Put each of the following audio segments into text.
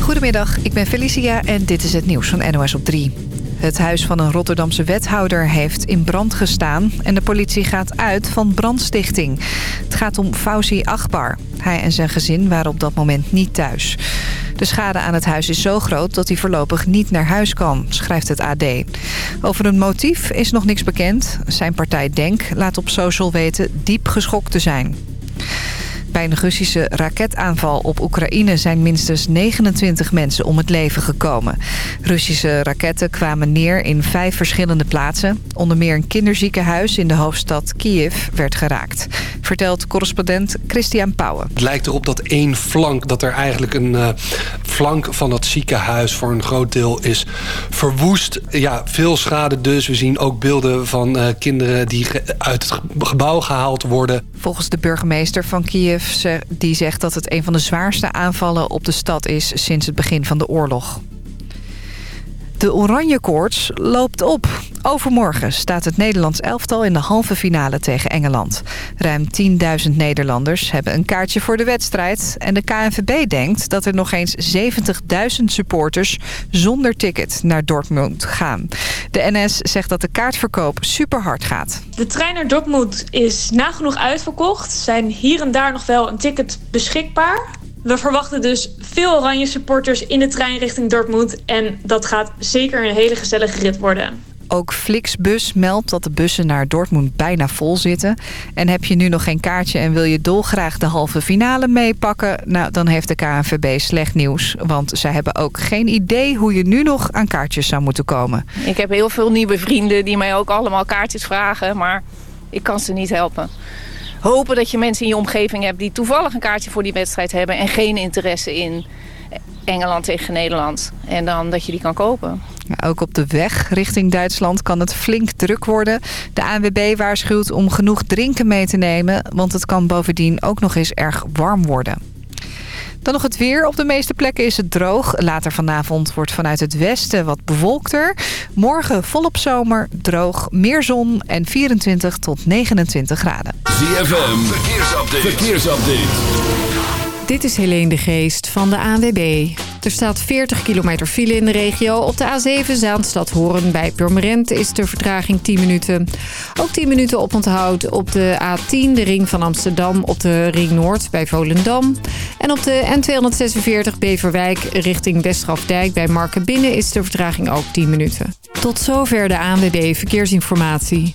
Goedemiddag, ik ben Felicia en dit is het nieuws van NOS op 3. Het huis van een Rotterdamse wethouder heeft in brand gestaan... en de politie gaat uit van brandstichting. Het gaat om Fauzi Akbar. Hij en zijn gezin waren op dat moment niet thuis. De schade aan het huis is zo groot dat hij voorlopig niet naar huis kan, schrijft het AD. Over een motief is nog niks bekend. Zijn partij Denk laat op social weten diep geschokt te zijn. Bij een Russische raketaanval op Oekraïne zijn minstens 29 mensen om het leven gekomen. Russische raketten kwamen neer in vijf verschillende plaatsen. Onder meer een kinderziekenhuis in de hoofdstad Kiev werd geraakt. Vertelt correspondent Christian Pauwen. Het lijkt erop dat één flank, dat er eigenlijk een uh, flank van dat ziekenhuis voor een groot deel is verwoest. Ja, veel schade dus. We zien ook beelden van uh, kinderen die uit het gebouw gehaald worden. Volgens de burgemeester van Kiev die zegt dat het een van de zwaarste aanvallen op de stad is sinds het begin van de oorlog. De oranje koorts loopt op. Overmorgen staat het Nederlands elftal in de halve finale tegen Engeland. Ruim 10.000 Nederlanders hebben een kaartje voor de wedstrijd. En de KNVB denkt dat er nog eens 70.000 supporters zonder ticket naar Dortmund gaan. De NS zegt dat de kaartverkoop super hard gaat. De trein naar Dortmund is nagenoeg uitverkocht. Zijn hier en daar nog wel een ticket beschikbaar. We verwachten dus veel oranje supporters in de trein richting Dortmund. En dat gaat zeker een hele gezellige rit worden. Ook Flixbus meldt dat de bussen naar Dortmund bijna vol zitten. En heb je nu nog geen kaartje en wil je dolgraag de halve finale meepakken... nou, dan heeft de KNVB slecht nieuws. Want zij hebben ook geen idee hoe je nu nog aan kaartjes zou moeten komen. Ik heb heel veel nieuwe vrienden die mij ook allemaal kaartjes vragen... maar ik kan ze niet helpen hopen dat je mensen in je omgeving hebt... die toevallig een kaartje voor die wedstrijd hebben... en geen interesse in Engeland tegen Nederland. En dan dat je die kan kopen. Ook op de weg richting Duitsland kan het flink druk worden. De ANWB waarschuwt om genoeg drinken mee te nemen... want het kan bovendien ook nog eens erg warm worden. Dan nog het weer. Op de meeste plekken is het droog. Later vanavond wordt vanuit het westen wat bewolkter. Morgen volop zomer, droog, meer zon en 24 tot 29 graden. ZFM, verkeersupdate. verkeersupdate. Dit is Helene de Geest van de ANWB. Er staat 40 kilometer file in de regio. Op de A7 Zaanstad Horen bij Purmerend is de vertraging 10 minuten. Ook 10 minuten op onthoud op de A10, de ring van Amsterdam... op de ring Noord bij Volendam. En op de N246 Beverwijk richting Westgrafdijk bij Markenbinnen... is de vertraging ook 10 minuten. Tot zover de ANWB Verkeersinformatie.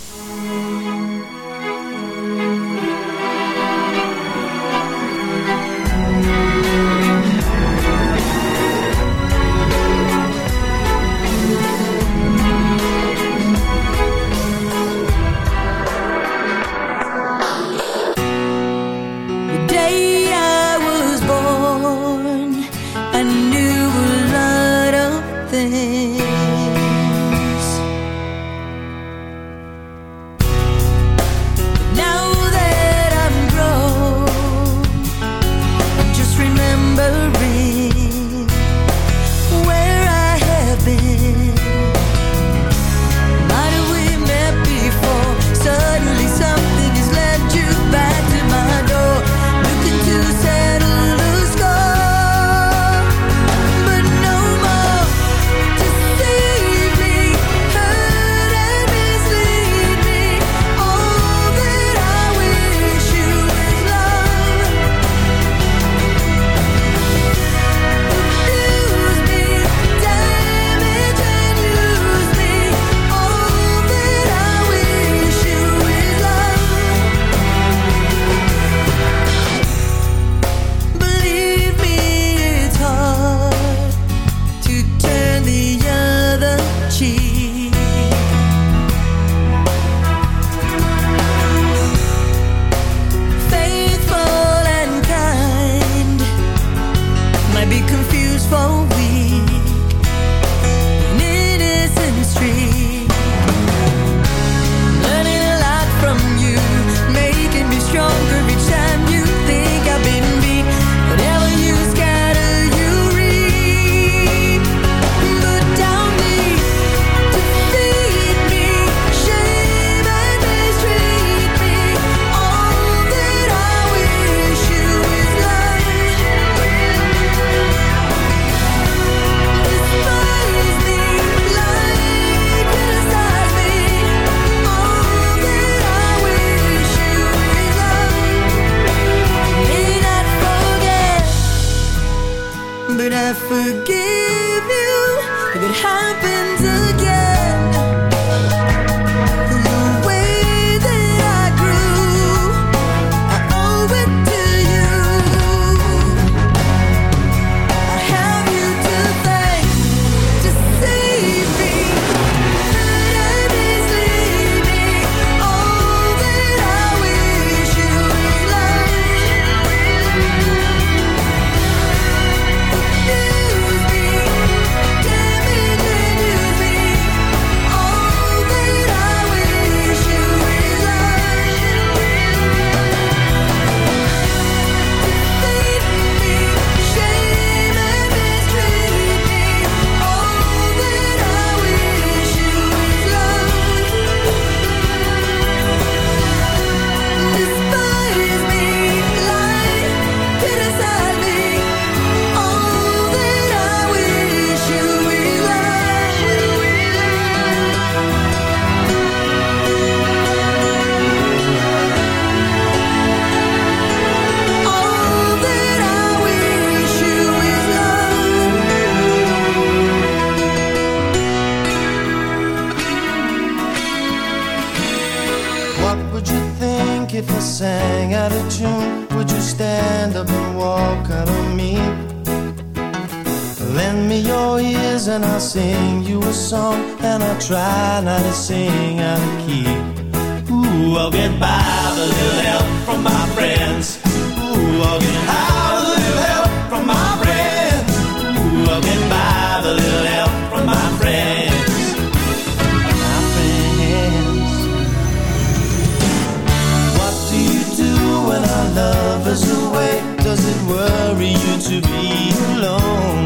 you a song, and I'll try not to sing out of key. Ooh, I'll get by with a little help from my friends. Ooh, I'll get high with a little help from my friends. Ooh, I'll get by with a little help from my friends. My friends. What do you do when our love is away? Does it worry you to be alone?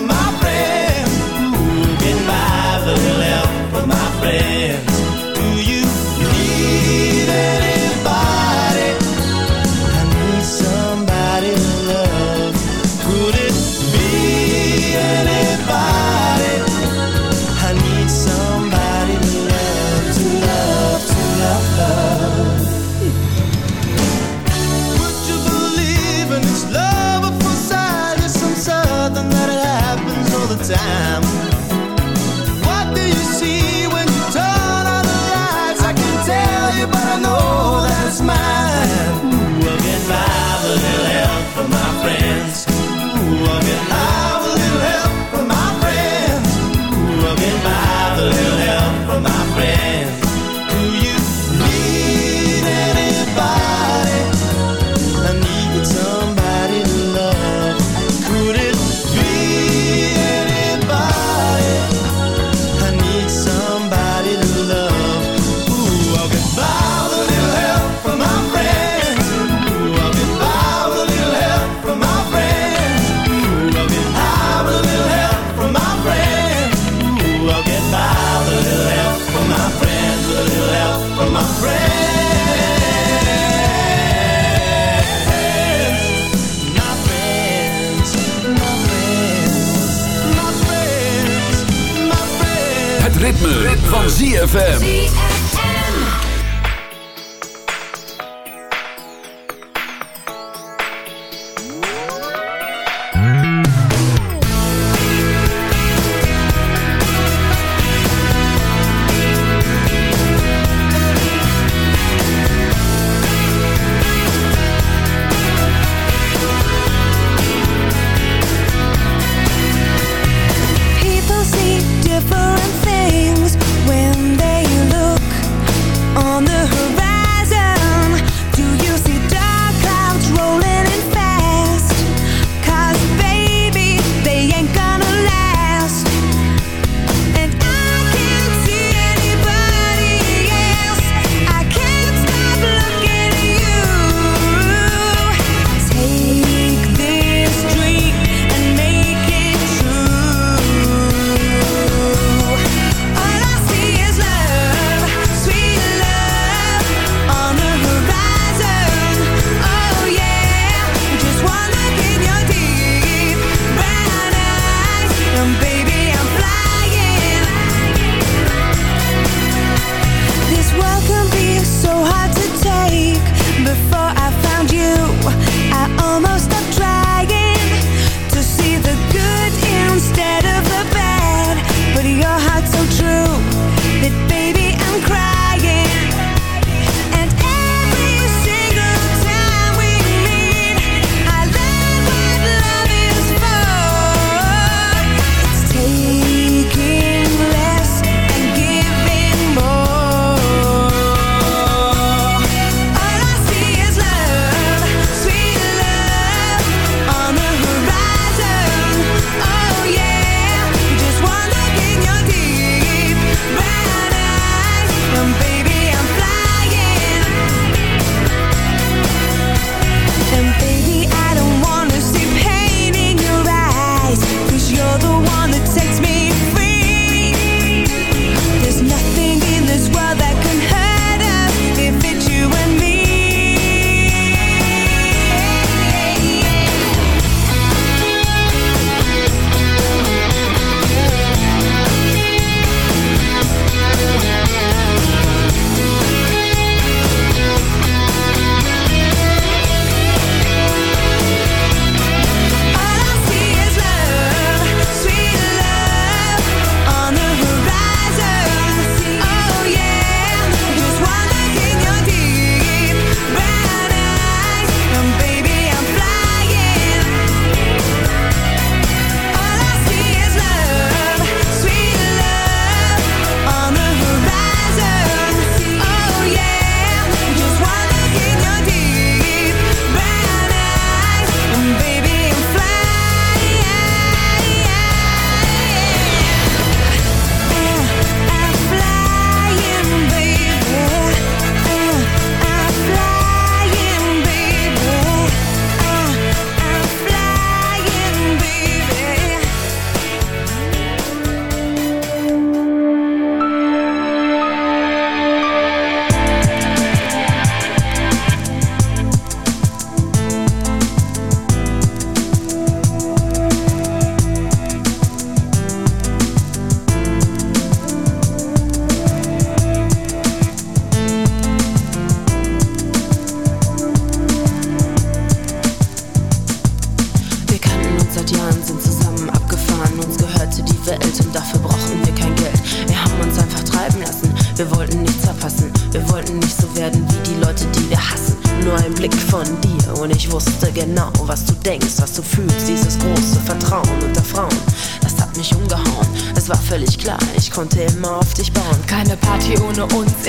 ZFM.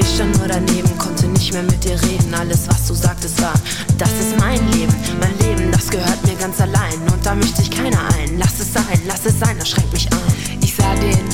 Ich stand nur daneben, konnte nicht mehr mit dir reden. Alles, was du sagtest, war, das ist mein Leben. Mein Leben, das gehört mir ganz allein. Und da mischt sich keiner ein. Lass es sein, lass es sein, das schränkt mich ein.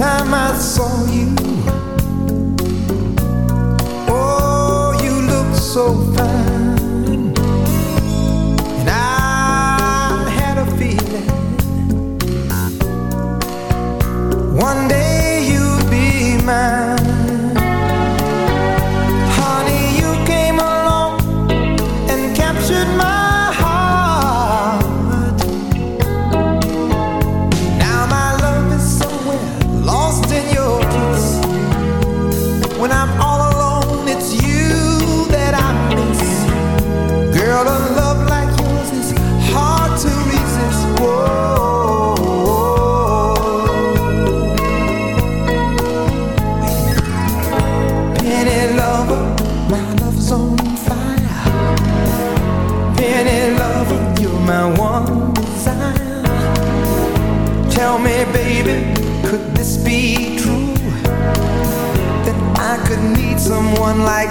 time I saw you. Oh, you looked so fine. And I had a feeling one day you'd be mine. someone like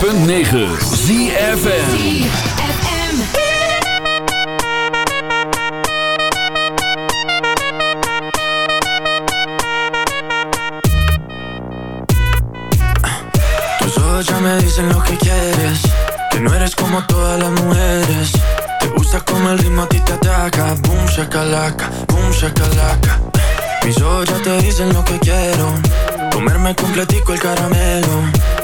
ZFM. Tus ojos ya me dicen lo que quieres. Que no eres como todas las mujeres. Te gusta como el ritmo a ti te ataca. Boom shakalaka, boom shakalaka. Mis ojos ya te dicen lo que quiero. Comerme completico el caramelo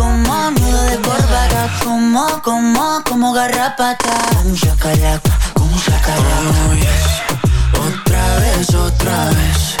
Como, como, como garrapata. Boom shakalaka. Boom shakalaka. Oh, yes. Otra vez, otra vez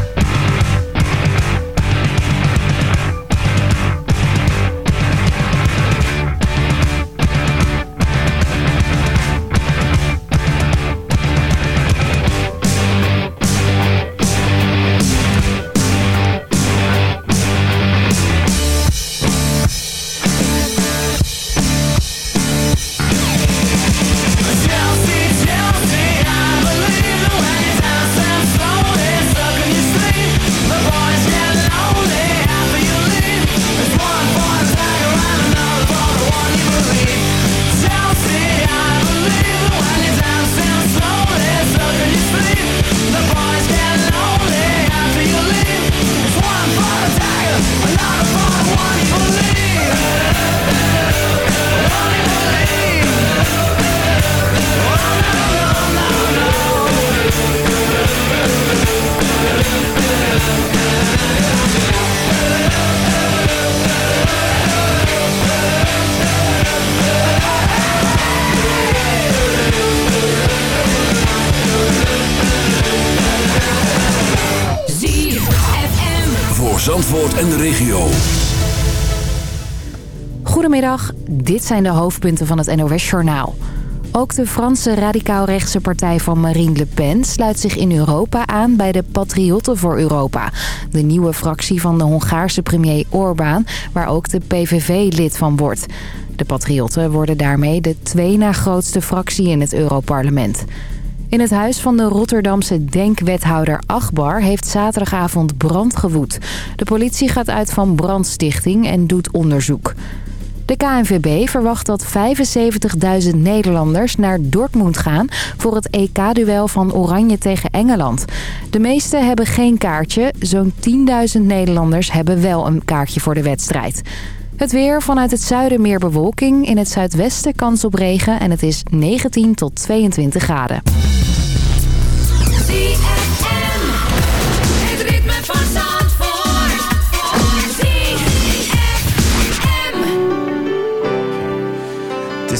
dit zijn de hoofdpunten van het NOS-journaal. Ook de Franse radicaal-rechtse partij van Marine Le Pen sluit zich in Europa aan bij de Patriotten voor Europa. De nieuwe fractie van de Hongaarse premier Orbán, waar ook de PVV lid van wordt. De Patriotten worden daarmee de twee na grootste fractie in het Europarlement. In het huis van de Rotterdamse denkwethouder Achbar heeft zaterdagavond brand gewoed. De politie gaat uit van brandstichting en doet onderzoek. De KNVB verwacht dat 75.000 Nederlanders naar Dortmund gaan... voor het EK-duel van Oranje tegen Engeland. De meeste hebben geen kaartje. Zo'n 10.000 Nederlanders hebben wel een kaartje voor de wedstrijd. Het weer vanuit het zuiden meer bewolking. In het zuidwesten kans op regen en het is 19 tot 22 graden.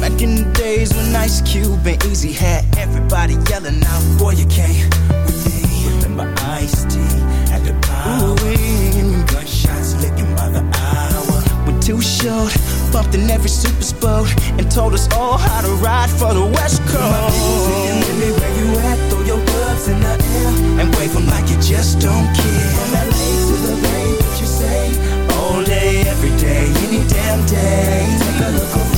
Back in the days when Ice Cube and Eazy had everybody yelling out, Boy, you can't with me. Remember Ice T at the power. Gunshots licking by the hour. We're too short, bumped in every super boat, and told us all how to ride for the West Coast. Really where you at, throw your gloves in the air and wave 'em like you just don't care. From LA to the Bay, what you say? All day, every day, any damn day. Take a look around, we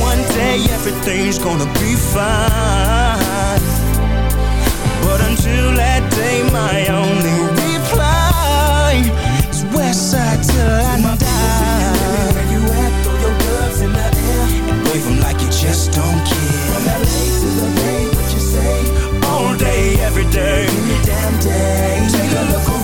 One day everything's gonna be fine. But until that day, my only reply is Westside till I die. Where you at? Throw your gloves in the air and wave 'em like you just don't care. From LA to the Bay, what you say? All day, every day, any damn day. Take a look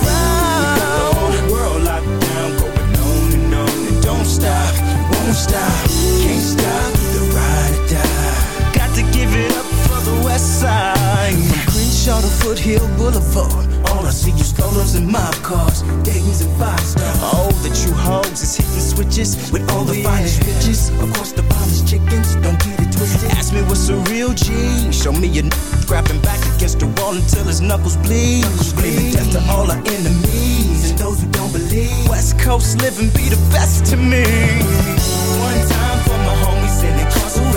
won't stop, can't stop. Either ride or die. Got to give it up for the West Side. From Crenshaw to Foothill Boulevard. All I see is strollers and mob cars, Dayton's and five stars. All the true hoes is hitting switches with all the finest oh, bitches. Of course, the finest chickens, don't get it twisted. Ask me what's a real G. Show me a n- grabbing back against the wall until his knuckles bleed. Screaming death to all our enemies and those who don't believe. West Coast living be the best to me.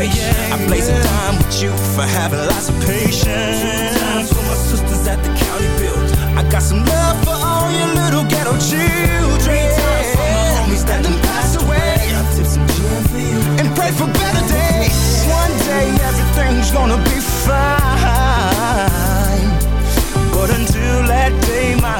Incarceration. I blaze a time with you for having lots of patience. Two times for my sisters at the county build. I got some love for all your little ghetto children. Three times for my homies that done passed away. I tip some gin for you and pray for better days. One day everything's gonna be fine. But until that day, my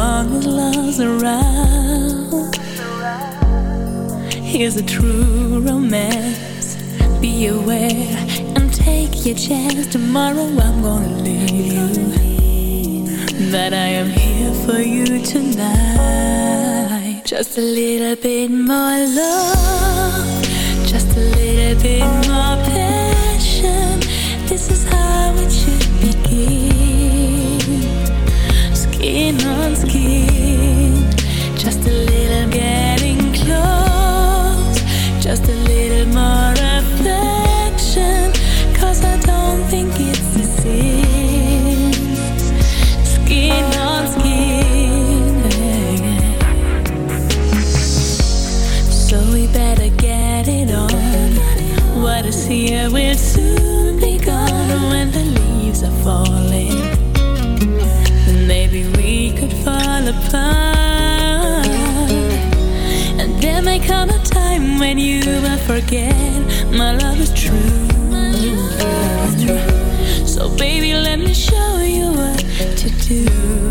Here's a true romance. Be aware and take your chance. Tomorrow I'm gonna leave. But I am here for you tonight. Just a little bit more love. Just a little bit more passion. This is how it should begin skin on skin. Just a better get it on. What is here will soon be gone when the leaves are falling maybe we could fall apart. And there may come a time when you will forget my love is true. So baby, let me show you what to do.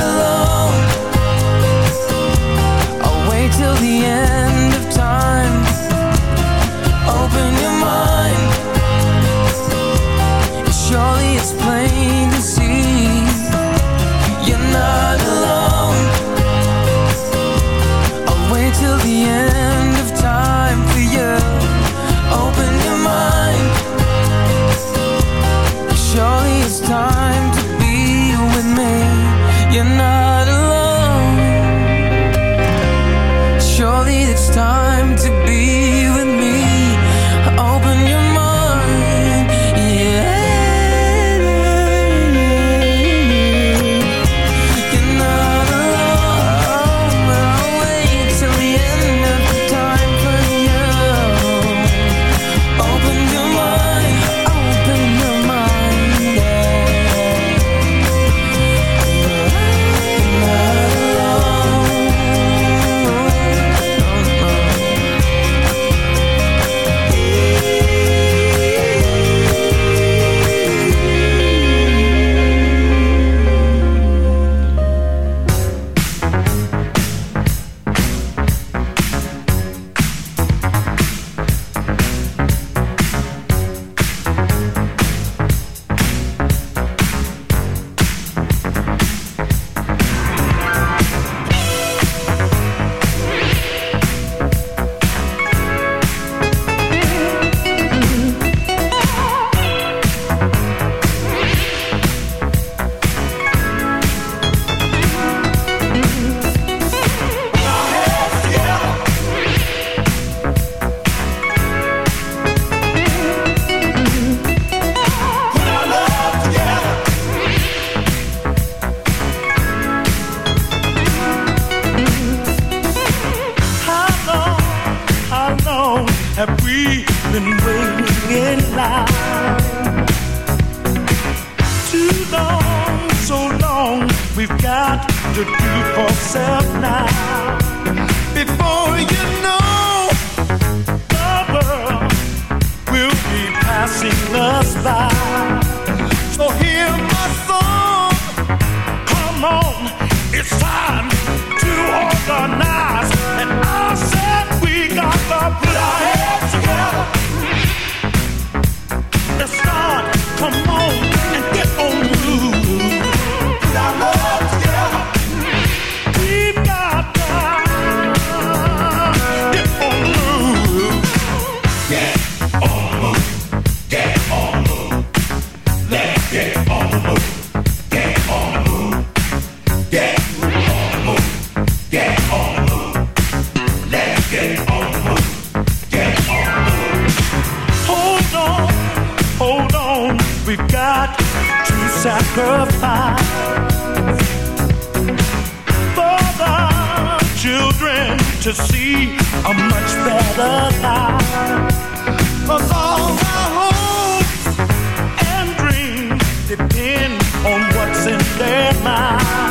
on what's in their minds.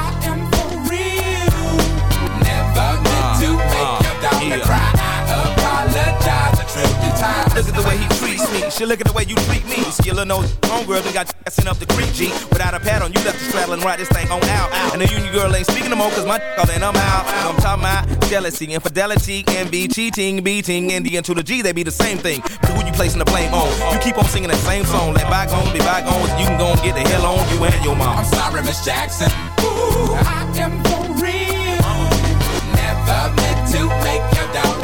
cry. I apologize a trillion times. Look at the way he treats me. She look at the way you treat me. Skillin' no homegirl, we got sent up the creek, G. Without a pad on, you left the straddle and ride this thing on out. And the union girl ain't speaking no more, cause my all and I'm out. I'm talking about jealousy, infidelity, envy, cheating, beating, and the N to the G, they be the same thing. But who you placing the blame on? You keep on singing that same song. Let bygones be bygones, you can go and get the hell on you and your mom. I'm sorry, Miss Jackson. Ooh, I am for real. Never meant to make